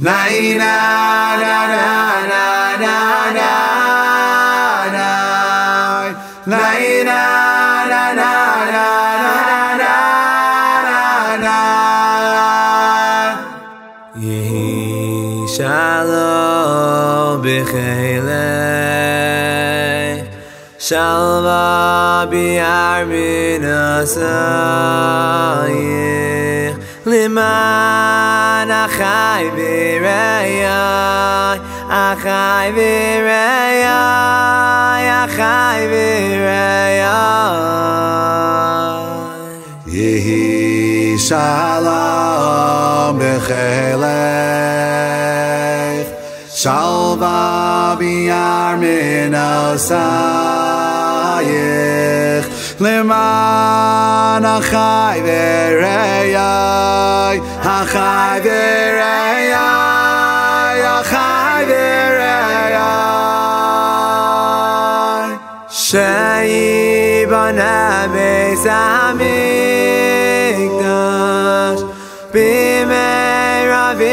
Na na na na na na na. Na Na na na na na na na. Yehi shalom b'cheilei. Shalva b'yar min asayich Liman achai v'reyai Achai v'reyai Achai v'reyai. Yehi shalom b'chelech Shalva b'yar min osayim. למען החי וראיי, החי וראיי, החי וראיי. שייבנה בית המקדש במהרה וימינו.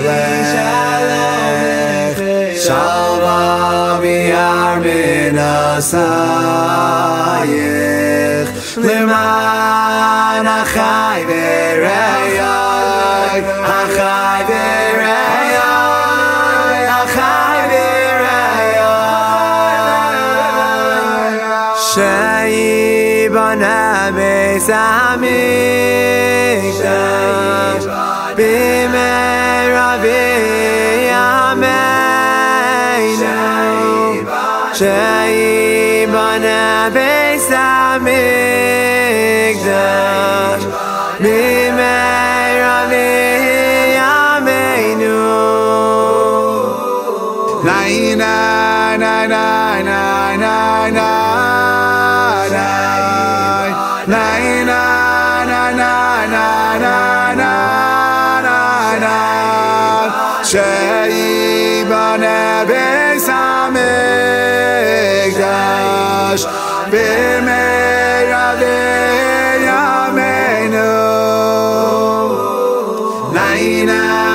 asayich Leman achai v'reyai Achai v'reyai Achai v'reyai Sheibana beis hamikdash B'meira v'yameinu Sheibana Shebana Beis HaMikdash Mimei Ravi Yameinu Lai na na na na na na na Share. Bash Bimeira Veya Menu oh, Naina